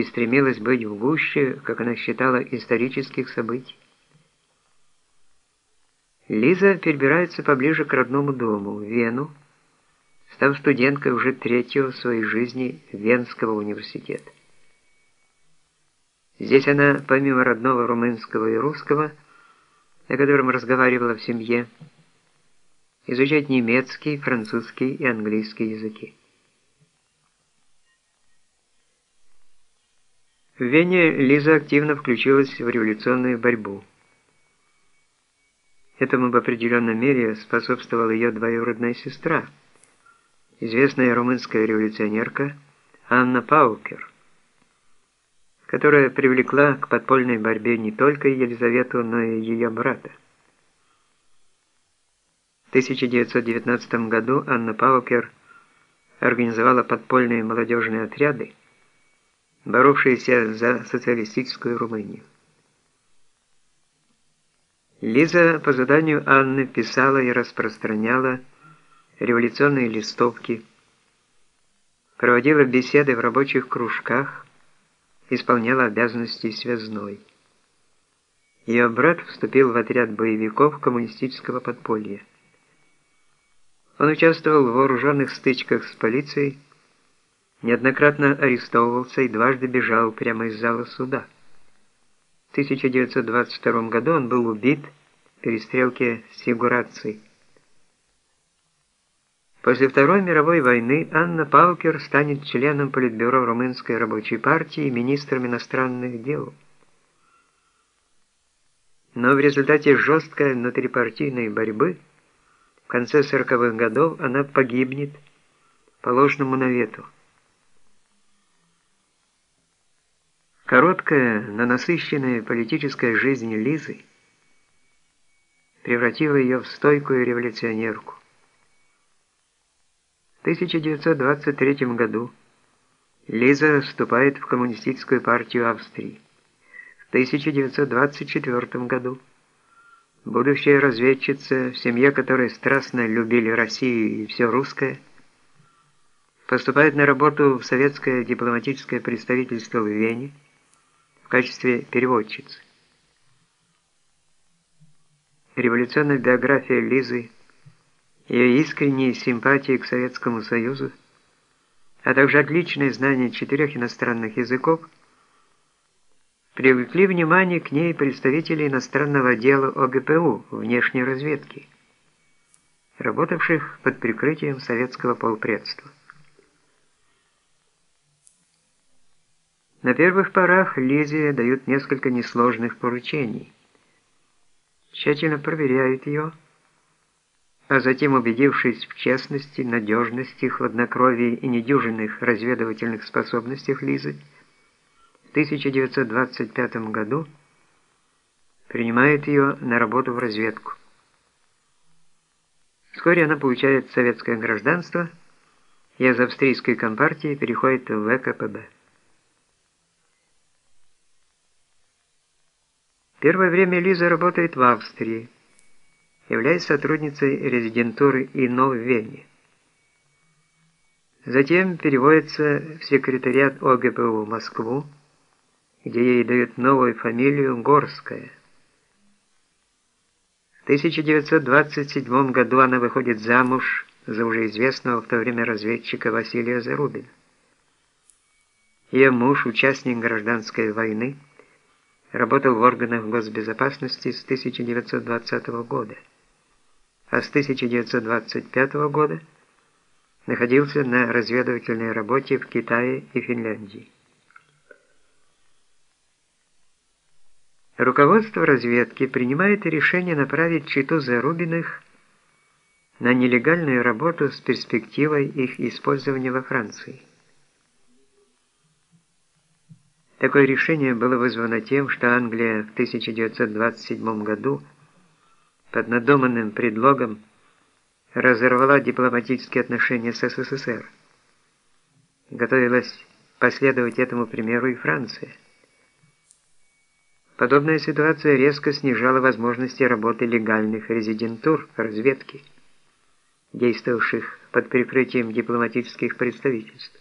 и стремилась быть в гуще, как она считала, исторических событий. Лиза перебирается поближе к родному дому, в Вену, став студенткой уже третьего в своей жизни Венского университета. Здесь она, помимо родного румынского и русского, на котором разговаривала в семье, изучает немецкий, французский и английский языки. В Вене Лиза активно включилась в революционную борьбу. Этому в определенной мере способствовала ее двоюродная сестра, известная румынская революционерка Анна Паукер, которая привлекла к подпольной борьбе не только Елизавету, но и ее брата. В 1919 году Анна Паукер организовала подпольные молодежные отряды, боровшиеся за социалистическую Румынию. Лиза по заданию Анны писала и распространяла революционные листовки, проводила беседы в рабочих кружках, исполняла обязанности связной. Ее брат вступил в отряд боевиков коммунистического подполья. Он участвовал в вооруженных стычках с полицией, неоднократно арестовывался и дважды бежал прямо из зала суда. В 1922 году он был убит в перестрелке с Сигурацией. После Второй мировой войны Анна Паукер станет членом Политбюро Румынской рабочей партии и министром иностранных дел. Но в результате жесткой внутрипартийной борьбы в конце 40-х годов она погибнет по ложному навету. Короткая, но насыщенная политическая жизнь Лизы превратила ее в стойкую революционерку. В 1923 году Лиза вступает в Коммунистическую партию Австрии. В 1924 году будущая разведчица, в семье которой страстно любили Россию и все русское, поступает на работу в советское дипломатическое представительство в Вене, качестве переводчицы. Революционная биография Лизы, ее искренние симпатии к Советскому Союзу, а также отличное знание четырех иностранных языков привлекли внимание к ней представителей иностранного отдела ОГПУ внешней разведки, работавших под прикрытием советского полпредства. На первых порах Лизе дают несколько несложных поручений. Тщательно проверяют ее, а затем, убедившись в честности, надежности, хладнокровии и недюжинных разведывательных способностях Лизы, в 1925 году принимает ее на работу в разведку. Вскоре она получает советское гражданство и из австрийской компартии переходит в ВКПБ. Первое время Лиза работает в Австрии, являясь сотрудницей резидентуры ИНО в Вене. Затем переводится в секретариат ОГПУ в Москву, где ей дают новую фамилию Горская. В 1927 году она выходит замуж за уже известного в то время разведчика Василия Зарубина. Ее муж, участник гражданской войны, работал в органах госбезопасности с 1920 года, а с 1925 года находился на разведывательной работе в Китае и Финляндии. Руководство разведки принимает решение направить читу Зарубиных на нелегальную работу с перспективой их использования во Франции. Такое решение было вызвано тем, что Англия в 1927 году под надуманным предлогом разорвала дипломатические отношения с СССР. Готовилась последовать этому примеру и Франция. Подобная ситуация резко снижала возможности работы легальных резидентур разведки, действовавших под прикрытием дипломатических представительств.